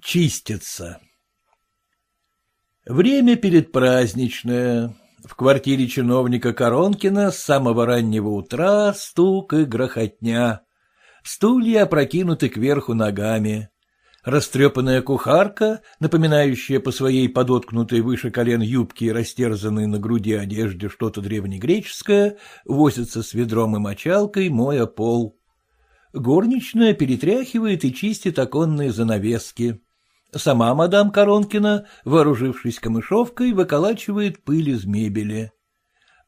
чистится. Время передпраздничное. В квартире чиновника Коронкина с самого раннего утра стук и грохотня. Стулья опрокинуты кверху ногами. Растрепанная кухарка, напоминающая по своей подоткнутой выше колен юбки и растерзанной на груди одежде что-то древнегреческое, возится с ведром и мочалкой, моя пол. Горничная перетряхивает и чистит оконные занавески. Сама мадам Коронкина, вооружившись камышовкой, выколачивает пыль из мебели.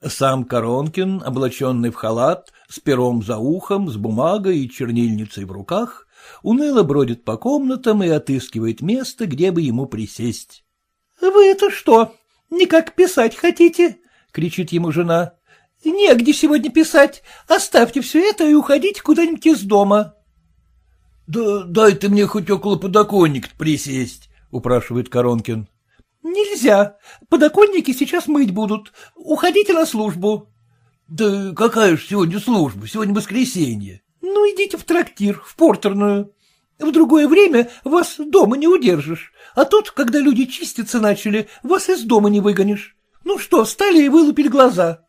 Сам Коронкин, облаченный в халат, с пером за ухом, с бумагой и чернильницей в руках, уныло бродит по комнатам и отыскивает место, где бы ему присесть. — Вы это что, никак писать хотите? — кричит ему жена. — Негде сегодня писать. Оставьте все это и уходите куда-нибудь из дома. — Да дай ты мне хоть около подоконника присесть, — упрашивает Коронкин. — Нельзя. Подоконники сейчас мыть будут. Уходите на службу. — Да какая же сегодня служба? Сегодня воскресенье. Ну, идите в трактир, в портерную. В другое время вас дома не удержишь, а тут, когда люди чиститься начали, вас из дома не выгонишь. Ну что, встали и вылупили глаза.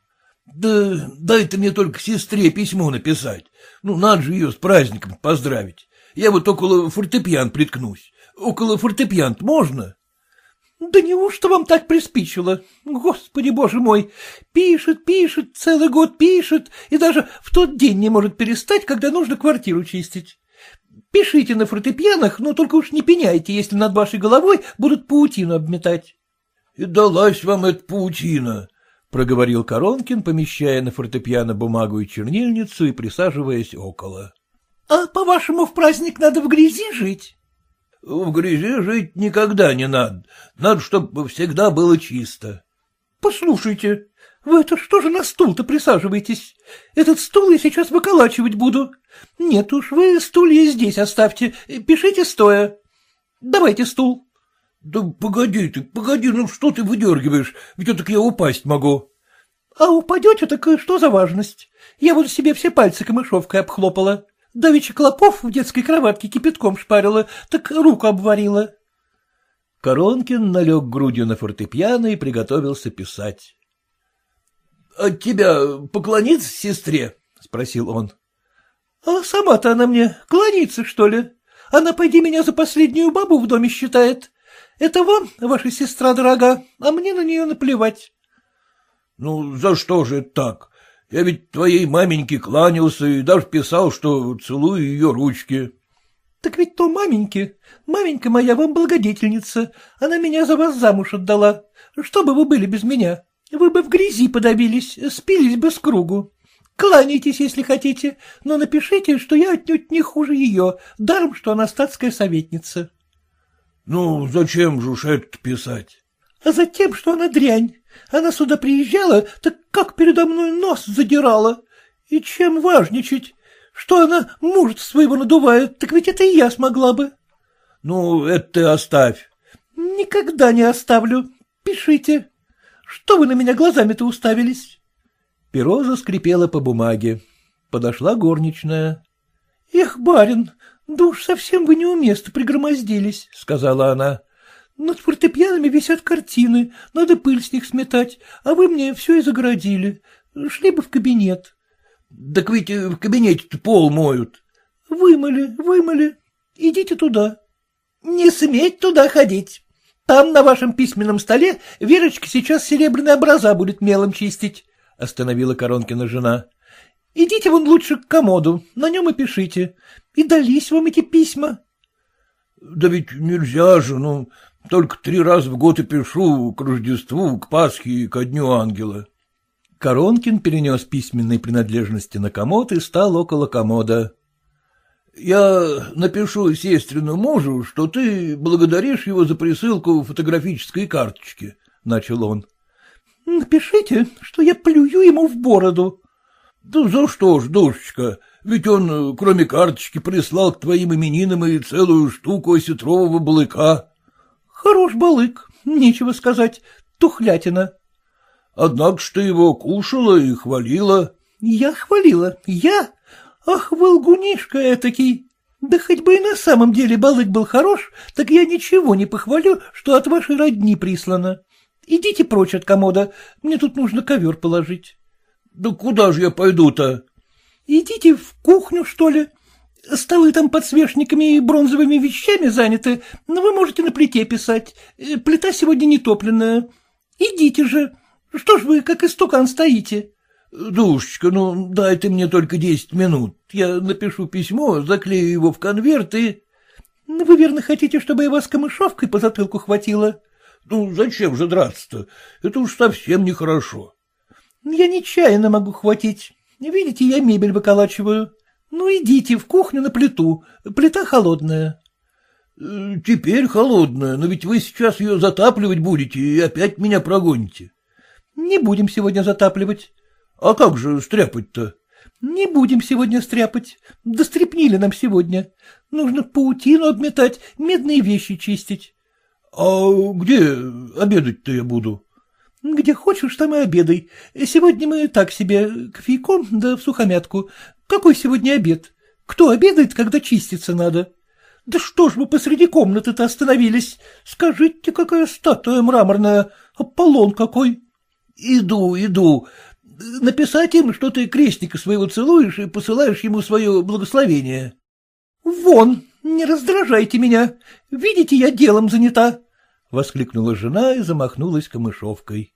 Да дай ты мне только сестре письмо написать. Ну, надо же ее с праздником поздравить. Я вот около фортепиан приткнусь. Около фортепиан можно? Да неужто вам так приспичило? Господи, боже мой! Пишет, пишет, целый год пишет, и даже в тот день не может перестать, когда нужно квартиру чистить. Пишите на фортепианах, но только уж не пеняйте, если над вашей головой будут паутину обметать. — И далась вам эта паутина, — проговорил Коронкин, помещая на фортепиано бумагу и чернильницу и присаживаясь около. — А, по-вашему, в праздник надо в грязи жить? — В грязи жить никогда не надо. Надо, чтобы всегда было чисто. — Послушайте, вы это что же на стул-то присаживаетесь? Этот стул я сейчас выколачивать буду. Нет уж, вы стулья здесь оставьте, пишите стоя. Давайте стул. — Да погоди ты, погоди, ну что ты выдергиваешь, ведь так я упасть могу. — А упадете, так что за важность? Я вот себе все пальцы камышовкой обхлопала. Давича Клопов в детской кроватке кипятком шпарила, так руку обварила. Коронкин налег грудью на фортепиано и приготовился писать. — От тебя поклониться сестре? — спросил он. — А сама-то она мне клонится, что ли? Она, пойди, меня за последнюю бабу в доме считает. Это вам, ваша сестра дорога, а мне на нее наплевать. — Ну, за что же так? Я ведь твоей маменьке кланялся и даже писал, что целую ее ручки. — Так ведь то маменьки. Маменька моя вам благодетельница. Она меня за вас замуж отдала. Что бы вы были без меня? Вы бы в грязи подавились, спились бы с кругу. Кланяйтесь, если хотите, но напишите, что я отнюдь не хуже ее, даром, что она статская советница. — Ну, зачем же уж это писать? — А затем, что она дрянь. Она сюда приезжала, так как передо мной нос задирала. И чем важничать? Что она мужа своего надувает, так ведь это и я смогла бы. — Ну, это ты оставь. — Никогда не оставлю. Пишите. Что вы на меня глазами-то уставились? Перо заскрипело по бумаге. Подошла горничная. — Эх, барин, да уж совсем вы не у места пригромоздились, — сказала она. Над фортепианами висят картины, надо пыль с них сметать, а вы мне все и загородили. Шли бы в кабинет. — Так ведь в кабинете пол моют. — Вымыли, вымыли. Идите туда. — Не сметь туда ходить. Там на вашем письменном столе Верочка сейчас серебряные образа будет мелом чистить, — остановила Коронкина жена. — Идите вон лучше к комоду, на нем и пишите. И дались вам эти письма. — Да ведь нельзя же, ну, только три раза в год и пишу к Рождеству, к Пасхе и ко Дню Ангела. Коронкин перенес письменные принадлежности на комод и стал около комода. — Я напишу сестрину мужу, что ты благодаришь его за присылку фотографической карточки, — начал он. — Напишите, что я плюю ему в бороду. — Да за что ж, душечка, ведь он, кроме карточки, прислал к твоим именинам и целую штуку осетрового балыка. — Хорош балык, нечего сказать, тухлятина. — Однако ж ты его кушала и хвалила. — Я хвалила, я? Ах, волгунишка этакий! Да хоть бы и на самом деле балык был хорош, так я ничего не похвалю, что от вашей родни прислано. Идите прочь от комода, мне тут нужно ковер положить. — Да куда же я пойду-то? — Идите в кухню, что ли. Столы там подсвечниками и бронзовыми вещами заняты, но вы можете на плите писать. Э, плита сегодня не топленная. Идите же. Что ж вы, как истукан, стоите? — Душечка, ну, дай ты мне только десять минут. Я напишу письмо, заклею его в конверт и... — Вы верно хотите, чтобы я вас камышовкой по затылку хватила? — Ну, зачем же драться-то? Это уж совсем нехорошо. — Я нечаянно могу хватить. Видите, я мебель выколачиваю. Ну, идите в кухню на плиту. Плита холодная. Э, — Теперь холодная, но ведь вы сейчас ее затапливать будете и опять меня прогоните. — Не будем сегодня затапливать. А как же стряпать-то? — Не будем сегодня стряпать. Дострепнили нам сегодня. Нужно паутину обметать, медные вещи чистить. — А где обедать-то я буду? — Где хочешь, там и обедай. Сегодня мы так себе, кофейком да в сухомятку. Какой сегодня обед? Кто обедает, когда чиститься надо? Да что ж вы посреди комнаты-то остановились? Скажите, какая статуя мраморная, Аполлон какой? — Иду, иду. Написать им, что ты крестника своего целуешь и посылаешь ему свое благословение. — Вон, не раздражайте меня. Видите, я делом занята. — воскликнула жена и замахнулась камышовкой.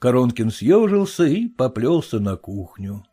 Коронкин съежился и поплелся на кухню.